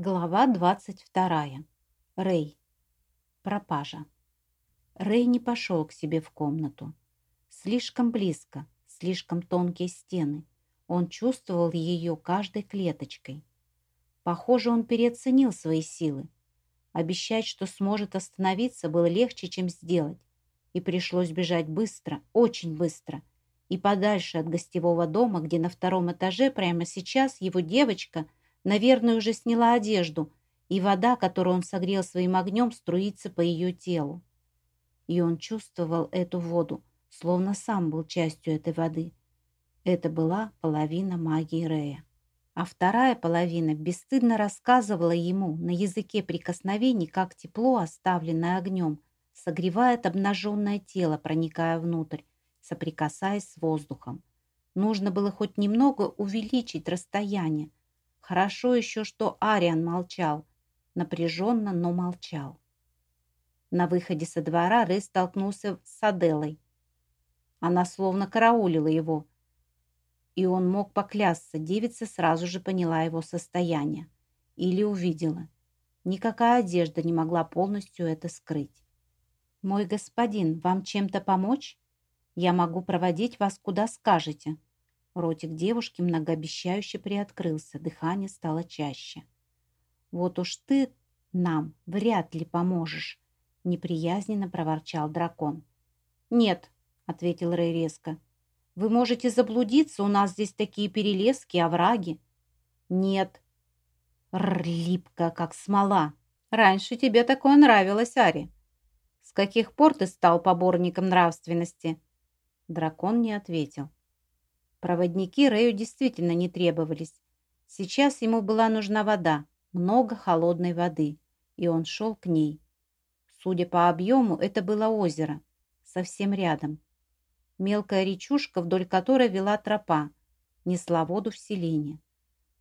Глава 22. Рэй. Пропажа. Рэй не пошел к себе в комнату. Слишком близко, слишком тонкие стены. Он чувствовал ее каждой клеточкой. Похоже, он переоценил свои силы. Обещать, что сможет остановиться, было легче, чем сделать. И пришлось бежать быстро, очень быстро. И подальше от гостевого дома, где на втором этаже прямо сейчас его девочка – Наверное, уже сняла одежду, и вода, которую он согрел своим огнем, струится по ее телу. И он чувствовал эту воду, словно сам был частью этой воды. Это была половина магии Рея. А вторая половина бесстыдно рассказывала ему на языке прикосновений, как тепло, оставленное огнем, согревает обнаженное тело, проникая внутрь, соприкасаясь с воздухом. Нужно было хоть немного увеличить расстояние, Хорошо еще, что Ариан молчал. Напряженно, но молчал. На выходе со двора Рэй столкнулся с Аделой. Она словно караулила его. И он мог поклясться, девица сразу же поняла его состояние. Или увидела. Никакая одежда не могла полностью это скрыть. «Мой господин, вам чем-то помочь? Я могу проводить вас куда скажете», Ротик девушки многообещающе приоткрылся, дыхание стало чаще. «Вот уж ты нам вряд ли поможешь», — неприязненно проворчал дракон. «Нет», — ответил Рэй резко. «Вы можете заблудиться, у нас здесь такие перелески, овраги». «Нет». «Р, липко, как смола. Раньше тебе такое нравилось, Ари. С каких пор ты стал поборником нравственности?» Дракон не ответил. Проводники Рэю действительно не требовались. Сейчас ему была нужна вода, много холодной воды, и он шел к ней. Судя по объему, это было озеро, совсем рядом. Мелкая речушка, вдоль которой вела тропа, несла воду в селение.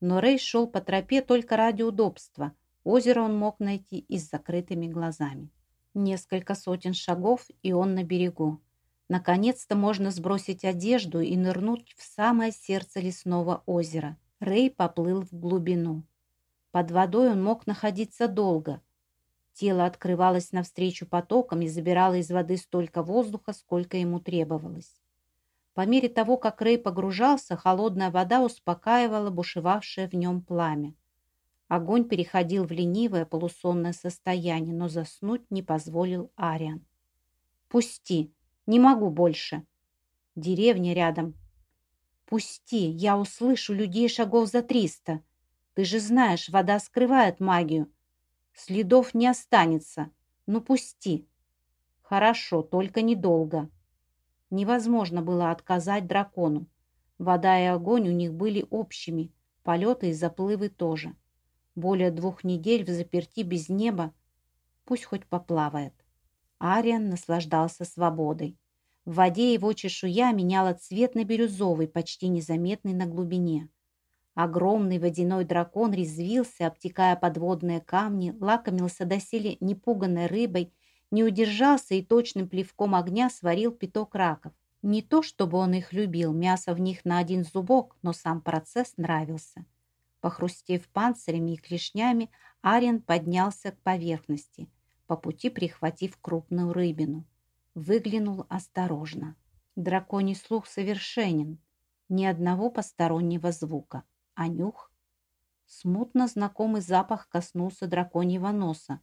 Но Рэй шел по тропе только ради удобства. Озеро он мог найти и с закрытыми глазами. Несколько сотен шагов, и он на берегу. Наконец-то можно сбросить одежду и нырнуть в самое сердце лесного озера. Рэй поплыл в глубину. Под водой он мог находиться долго. Тело открывалось навстречу потокам и забирало из воды столько воздуха, сколько ему требовалось. По мере того, как Рэй погружался, холодная вода успокаивала бушевавшее в нем пламя. Огонь переходил в ленивое полусонное состояние, но заснуть не позволил Ариан. «Пусти!» Не могу больше. Деревня рядом. Пусти, я услышу людей шагов за триста. Ты же знаешь, вода скрывает магию. Следов не останется. Ну пусти. Хорошо, только недолго. Невозможно было отказать дракону. Вода и огонь у них были общими, полеты и заплывы тоже. Более двух недель в заперти без неба. Пусть хоть поплавает. Ариан наслаждался свободой. В воде его чешуя меняла цвет на бирюзовый, почти незаметный на глубине. Огромный водяной дракон резвился, обтекая подводные камни, лакомился доселе непуганной рыбой, не удержался и точным плевком огня сварил пяток раков. Не то, чтобы он их любил, мясо в них на один зубок, но сам процесс нравился. Похрустев панцирями и клешнями, Ариен поднялся к поверхности, по пути прихватив крупную рыбину. Выглянул осторожно. Драконий слух совершенен. Ни одного постороннего звука. А нюх? Смутно знакомый запах коснулся драконьего носа.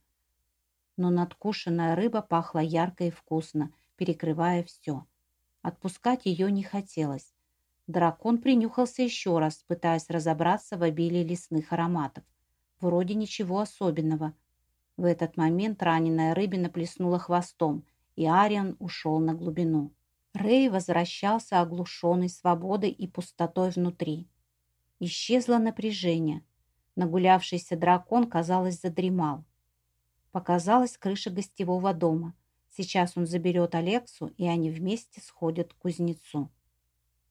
Но надкушенная рыба пахла ярко и вкусно, перекрывая все. Отпускать ее не хотелось. Дракон принюхался еще раз, пытаясь разобраться в обилии лесных ароматов. Вроде ничего особенного. В этот момент раненая рыбина плеснула хвостом – и Ариан ушел на глубину. Рэй возвращался оглушенный свободой и пустотой внутри. Исчезло напряжение. Нагулявшийся дракон, казалось, задремал. Показалась крыша гостевого дома. Сейчас он заберет Алексу, и они вместе сходят к кузнецу.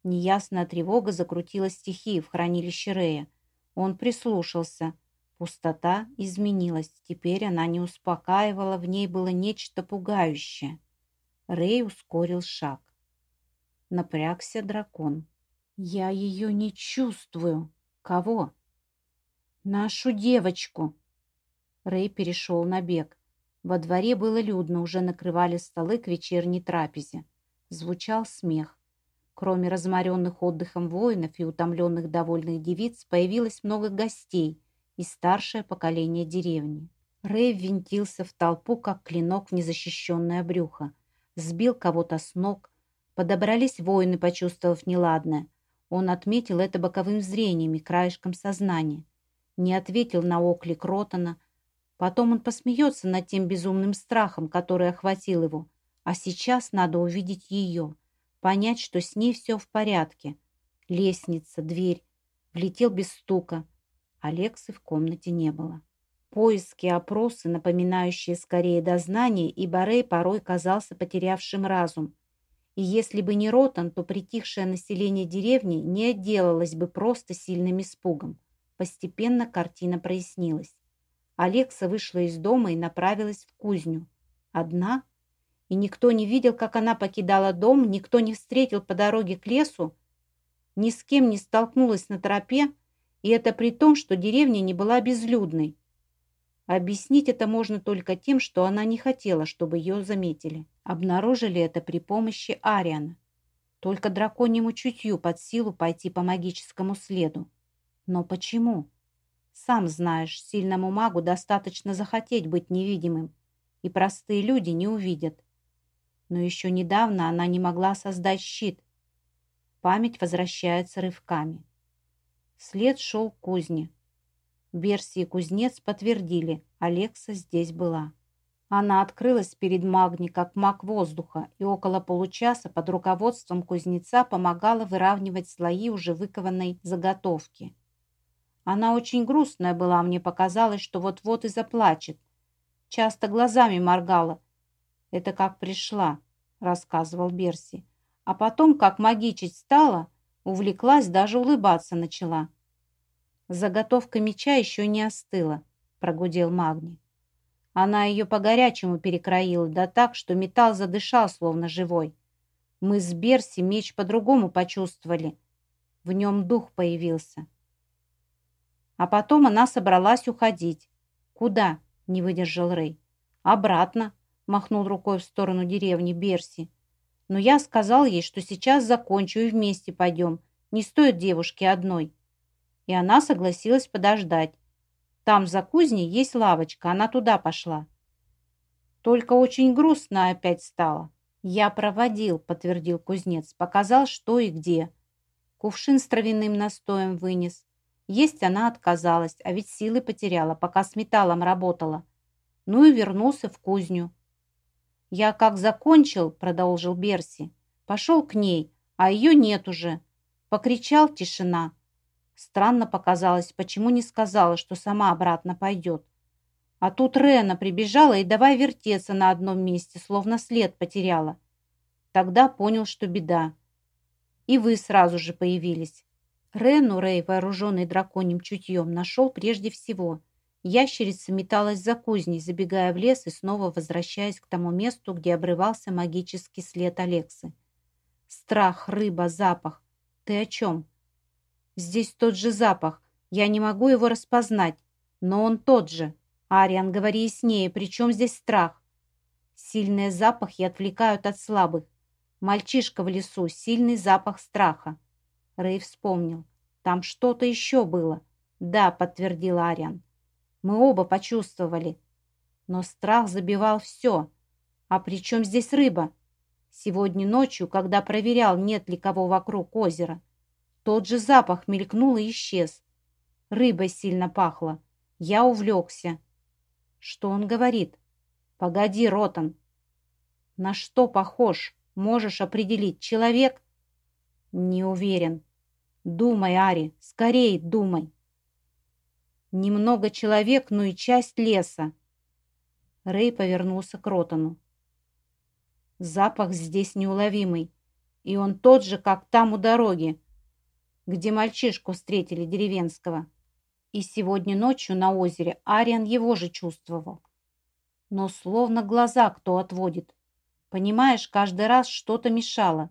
Неясная тревога закрутила стихии в хранилище Рея. Он прислушался – Пустота изменилась. Теперь она не успокаивала, в ней было нечто пугающее. Рэй ускорил шаг. Напрягся дракон. «Я ее не чувствую». «Кого?» «Нашу девочку!» Рэй перешел на бег. Во дворе было людно, уже накрывали столы к вечерней трапезе. Звучал смех. Кроме разморенных отдыхом воинов и утомленных довольных девиц, появилось много гостей и старшее поколение деревни. Рэй ввинтился в толпу, как клинок в незащищенное брюхо. Сбил кого-то с ног. Подобрались воины, почувствовав неладное. Он отметил это боковым зрением и краешком сознания. Не ответил на оклик Ротана. Потом он посмеется над тем безумным страхом, который охватил его. А сейчас надо увидеть ее, понять, что с ней все в порядке. Лестница, дверь. Влетел без стука. Алексы в комнате не было. Поиски, опросы, напоминающие скорее дознание, и Барей порой казался потерявшим разум. И если бы не Ротан, то притихшее население деревни не отделалось бы просто сильным испугом. Постепенно картина прояснилась. Алекса вышла из дома и направилась в кузню. Одна? И никто не видел, как она покидала дом, никто не встретил по дороге к лесу, ни с кем не столкнулась на тропе, и это при том, что деревня не была безлюдной. Объяснить это можно только тем, что она не хотела, чтобы ее заметили. Обнаружили это при помощи Ариана. Только драконьему чутью под силу пойти по магическому следу. Но почему? Сам знаешь, сильному магу достаточно захотеть быть невидимым, и простые люди не увидят. Но еще недавно она не могла создать щит. Память возвращается рывками. След шел к кузне. Берси и кузнец подтвердили, Алекса здесь была. Она открылась перед Магни, как маг воздуха, и около получаса под руководством кузнеца помогала выравнивать слои уже выкованной заготовки. Она очень грустная была, мне показалось, что вот-вот и заплачет. Часто глазами моргала. «Это как пришла», — рассказывал Берси. А потом, как магичить стала, увлеклась, даже улыбаться начала. Заготовка меча еще не остыла, прогудел Магни. Она ее по-горячему перекроила, да так, что металл задышал, словно живой. Мы с Берси меч по-другому почувствовали. В нем дух появился. А потом она собралась уходить. «Куда?» — не выдержал Рэй. «Обратно», — махнул рукой в сторону деревни Берси. «Но я сказал ей, что сейчас закончу и вместе пойдем. Не стоит девушке одной» и она согласилась подождать. Там за кузней есть лавочка, она туда пошла. Только очень грустно опять стало. Я проводил, подтвердил кузнец, показал, что и где. Кувшин с травяным настоем вынес. Есть она отказалась, а ведь силы потеряла, пока с металлом работала. Ну и вернулся в кузню. «Я как закончил», — продолжил Берси, — «пошел к ней, а ее нет уже». Покричал тишина. Странно показалось, почему не сказала, что сама обратно пойдет. А тут Рена прибежала и давай вертеться на одном месте, словно след потеряла. Тогда понял, что беда. И вы сразу же появились. Рену Рэй, вооруженный драконьим чутьем, нашел прежде всего. Ящерица металась за кузней, забегая в лес и снова возвращаясь к тому месту, где обрывался магический след Алексы. Страх, рыба, запах. Ты о чем? Здесь тот же запах. Я не могу его распознать, но он тот же. Ариан, говори яснее, при чем здесь страх? Сильные запахи отвлекают от слабых. Мальчишка в лесу, сильный запах страха. Рэй вспомнил. Там что-то еще было. Да, подтвердил Ариан. Мы оба почувствовали. Но страх забивал все. А при чем здесь рыба? Сегодня ночью, когда проверял, нет ли кого вокруг озера, тот же запах мелькнул и исчез. Рыбой сильно пахло. Я увлекся. Что он говорит? Погоди, Ротан. На что похож? Можешь определить. Человек? Не уверен. Думай, Ари, скорей думай. Немного человек, но и часть леса. Рэй повернулся к Ротану. Запах здесь неуловимый, и он тот же, как там у дороги где мальчишку встретили деревенского. И сегодня ночью на озере Ариан его же чувствовал. Но словно глаза кто отводит. Понимаешь, каждый раз что-то мешало.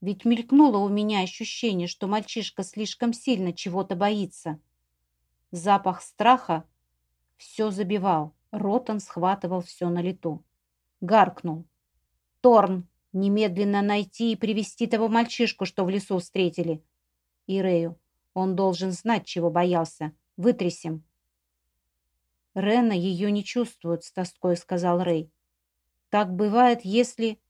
Ведь мелькнуло у меня ощущение, что мальчишка слишком сильно чего-то боится. Запах страха все забивал. Ротан схватывал все на лету. Гаркнул. «Торн, немедленно найти и привести того мальчишку, что в лесу встретили!» И Рею. Он должен знать, чего боялся. Вытрясем. Рена ее не чувствует, с тоской сказал Рэй. Так бывает, если...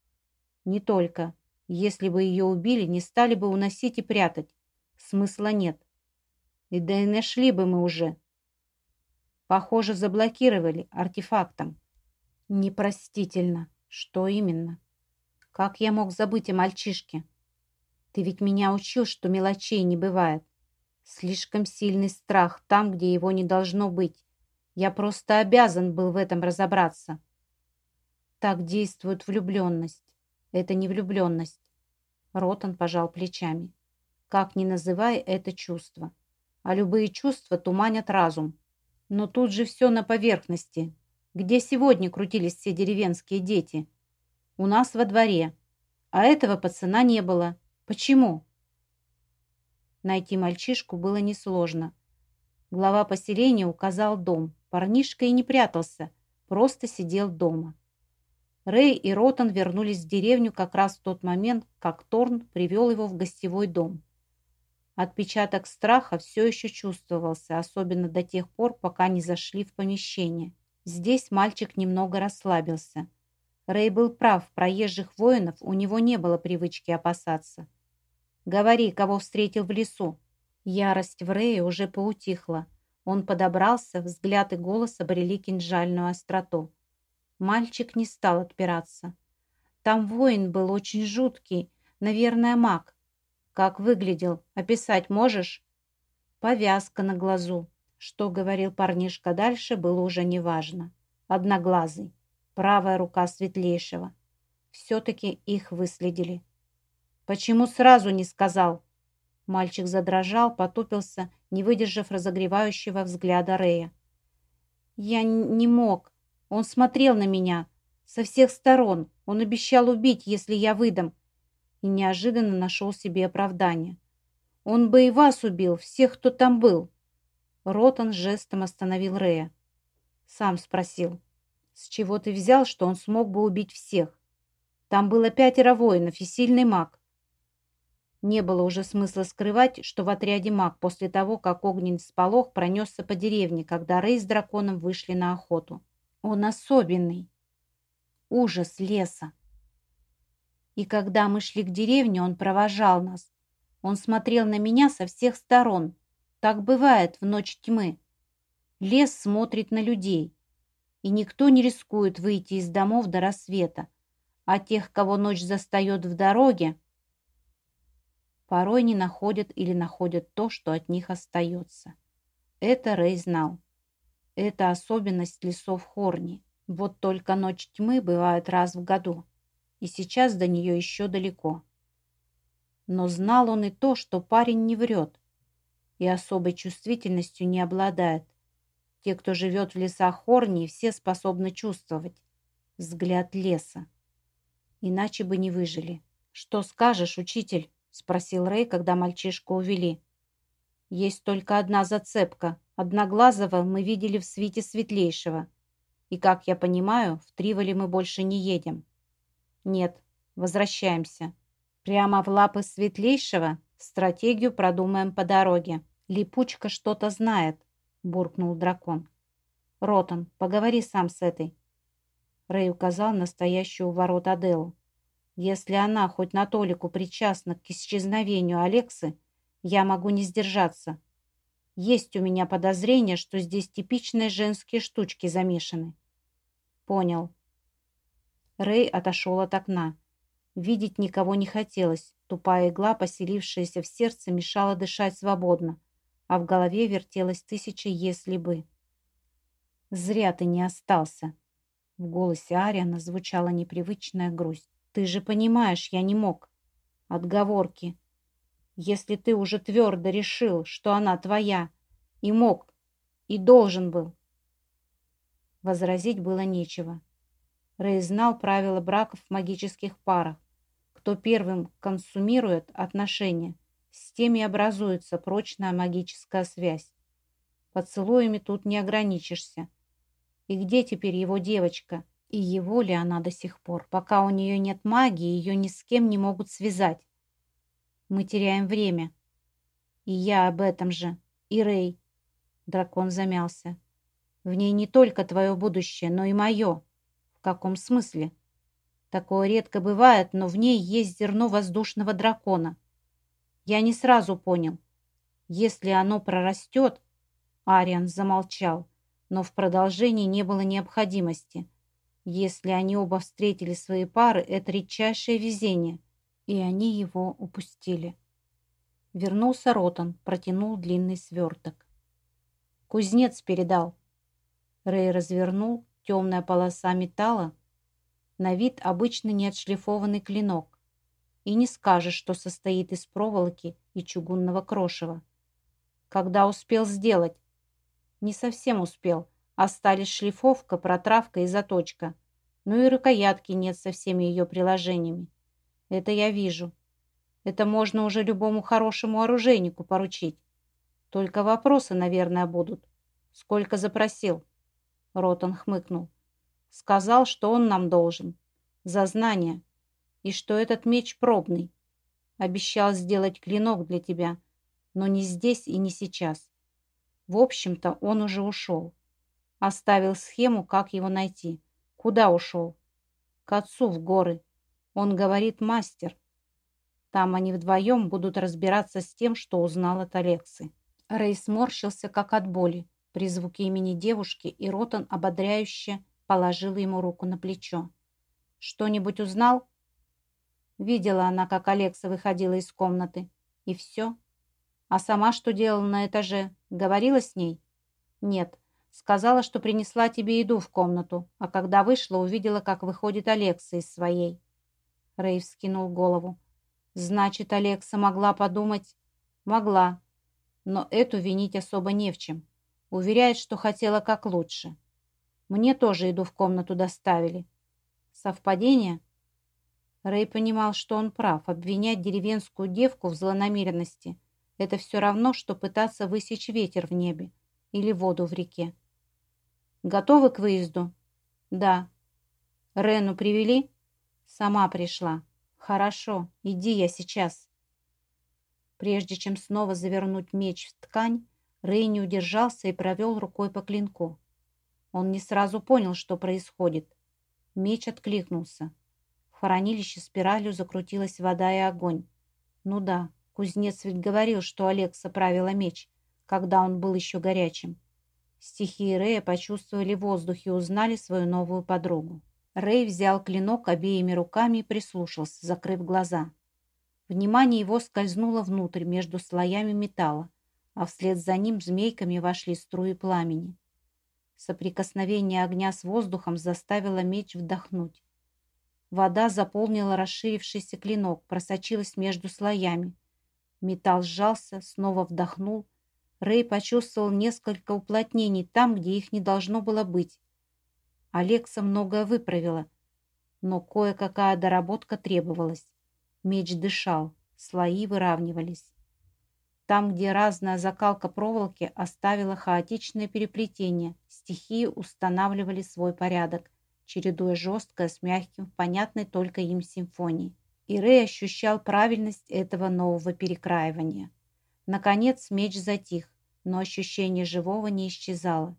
Не только. Если бы ее убили, не стали бы уносить и прятать. Смысла нет. И да и нашли бы мы уже. Похоже, заблокировали артефактом. Непростительно. Что именно? Как я мог забыть о мальчишке? Ты ведь меня учил, что мелочей не бывает. Слишком сильный страх там, где его не должно быть. Я просто обязан был в этом разобраться. Так действует влюбленность. Это не влюбленность. Ротан пожал плечами. Как ни называй это чувство. А любые чувства туманят разум. Но тут же все на поверхности. Где сегодня крутились все деревенские дети? У нас во дворе. А этого пацана не было. Почему? Найти мальчишку было несложно. Глава поселения указал дом. Парнишка и не прятался, просто сидел дома. Рэй и Ротан вернулись в деревню как раз в тот момент, как Торн привел его в гостевой дом. Отпечаток страха все еще чувствовался, особенно до тех пор, пока не зашли в помещение. Здесь мальчик немного расслабился. Рэй был прав, проезжих воинов у него не было привычки опасаться. «Говори, кого встретил в лесу». Ярость в Рэе уже поутихла. Он подобрался, взгляд и голос обрели кинжальную остроту. Мальчик не стал отпираться. Там воин был очень жуткий, наверное, маг. Как выглядел, описать можешь? Повязка на глазу. Что говорил парнишка дальше, было уже неважно. Одноглазый. Правая рука светлейшего. Все-таки их выследили. Почему сразу не сказал? Мальчик задрожал, потупился, не выдержав разогревающего взгляда Рея. «Я не мог. Он смотрел на меня. Со всех сторон. Он обещал убить, если я выдам. И неожиданно нашел себе оправдание. Он бы и вас убил, всех, кто там был». Ротан жестом остановил Рея. Сам спросил. «С чего ты взял, что он смог бы убить всех? Там было пятеро воинов и сильный маг. Не было уже смысла скрывать, что в отряде маг после того, как огненный сполох пронесся по деревне, когда Рэй с драконом вышли на охоту. Он особенный. Ужас леса. И когда мы шли к деревне, он провожал нас. Он смотрел на меня со всех сторон. Так бывает в ночь тьмы. Лес смотрит на людей. И никто не рискует выйти из домов до рассвета. А тех, кого ночь застает в дороге, порой не находят или находят то, что от них остается. Это Рэй знал. Это особенность лесов Хорни. Вот только ночь тьмы бывает раз в году, и сейчас до нее еще далеко. Но знал он и то, что парень не врет и особой чувствительностью не обладает. Те, кто живет в лесах Хорни, все способны чувствовать. Взгляд леса. Иначе бы не выжили. «Что скажешь, учитель?» — спросил Рэй, когда мальчишку увели. «Есть только одна зацепка. Одноглазого мы видели в свите светлейшего. И, как я понимаю, в Триволе мы больше не едем». «Нет, возвращаемся. Прямо в лапы светлейшего стратегию продумаем по дороге. Липучка что-то знает», — буркнул дракон. «Ротан, поговори сам с этой». Рэй указал настоящую у ворот Аделу. Если она хоть на толику причастна к исчезновению Алексы, я могу не сдержаться. Есть у меня подозрение, что здесь типичные женские штучки замешаны. Понял. Рэй отошел от окна. Видеть никого не хотелось. Тупая игла, поселившаяся в сердце, мешала дышать свободно, а в голове вертелось тысяча «если бы». «Зря ты не остался». В голосе Ариана звучала непривычная грусть. Ты же понимаешь, я не мог. Отговорки. Если ты уже твердо решил, что она твоя, и мог, и должен был. Возразить было нечего. Рэй знал правила браков в магических парах. Кто первым консумирует отношения, с теми образуется прочная магическая связь. Поцелуями тут не ограничишься. И где теперь его девочка? И его ли она до сих пор? Пока у нее нет магии, ее ни с кем не могут связать. Мы теряем время. И я об этом же. И Рэй. Дракон замялся. В ней не только твое будущее, но и мое. В каком смысле? Такое редко бывает, но в ней есть зерно воздушного дракона. Я не сразу понял. Если оно прорастет... Ариан замолчал, но в продолжении не было необходимости. Если они оба встретили свои пары, это редчайшее везение, и они его упустили. Вернулся Ротан, протянул длинный сверток. Кузнец передал. Рэй развернул, темная полоса металла, на вид обычно неотшлифованный клинок. И не скажешь, что состоит из проволоки и чугунного крошева. Когда успел сделать? Не совсем успел. Остались шлифовка, протравка и заточка. Ну и рукоятки нет со всеми ее приложениями. Это я вижу. Это можно уже любому хорошему оружейнику поручить. Только вопросы, наверное, будут. Сколько запросил? Ротан хмыкнул. Сказал, что он нам должен. За знание. И что этот меч пробный. Обещал сделать клинок для тебя. Но не здесь и не сейчас. В общем-то, он уже ушел. Оставил схему, как его найти. Куда ушел? К отцу в горы. Он говорит мастер. Там они вдвоем будут разбираться с тем, что узнал от Алексы. Рэй сморщился, как от боли, при звуке имени девушки, и Ротан ободряюще положил ему руку на плечо. «Что-нибудь узнал?» Видела она, как Алекса выходила из комнаты. И все. А сама что делала на этаже? Говорила с ней? Нет. Сказала, что принесла тебе еду в комнату, а когда вышла, увидела, как выходит Алекса из своей. Рэй вскинул голову. Значит, Алекса могла подумать? Могла. Но эту винить особо не в чем. Уверяет, что хотела как лучше. Мне тоже еду в комнату доставили. Совпадение? Рэй понимал, что он прав. Обвинять деревенскую девку в злонамеренности – это все равно, что пытаться высечь ветер в небе или воду в реке. Готовы к выезду? Да. Рену привели? Сама пришла. Хорошо, иди я сейчас. Прежде чем снова завернуть меч в ткань, Рэй не удержался и провел рукой по клинку. Он не сразу понял, что происходит. Меч откликнулся. В хранилище спиралью закрутилась вода и огонь. Ну да, кузнец ведь говорил, что Алекса правила меч, когда он был еще горячим. Стихии Рэя почувствовали воздух и узнали свою новую подругу. Рэй взял клинок обеими руками и прислушался, закрыв глаза. Внимание его скользнуло внутрь между слоями металла, а вслед за ним змейками вошли струи пламени. Соприкосновение огня с воздухом заставило меч вдохнуть. Вода заполнила расширившийся клинок, просочилась между слоями. Металл сжался, снова вдохнул. Рэй почувствовал несколько уплотнений там, где их не должно было быть. Алекса многое выправила, но кое-какая доработка требовалась. Меч дышал, слои выравнивались. Там, где разная закалка проволоки оставила хаотичное переплетение, стихии устанавливали свой порядок, чередуя жесткое с мягким понятной только им симфонии. И Рэй ощущал правильность этого нового перекраивания. Наконец меч затих, но ощущение живого не исчезало.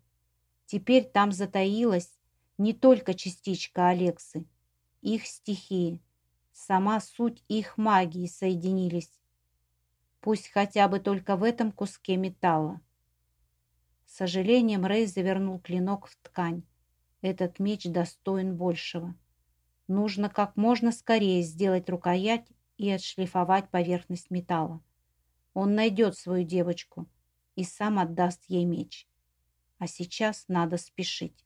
Теперь там затаилась не только частичка Алексы, их стихии, сама суть их магии соединились Пусть хотя бы только в этом куске металла. С сожалением Рэй завернул клинок в ткань. Этот меч достоин большего. Нужно как можно скорее сделать рукоять и отшлифовать поверхность металла. Он найдет свою девочку и сам отдаст ей меч. А сейчас надо спешить.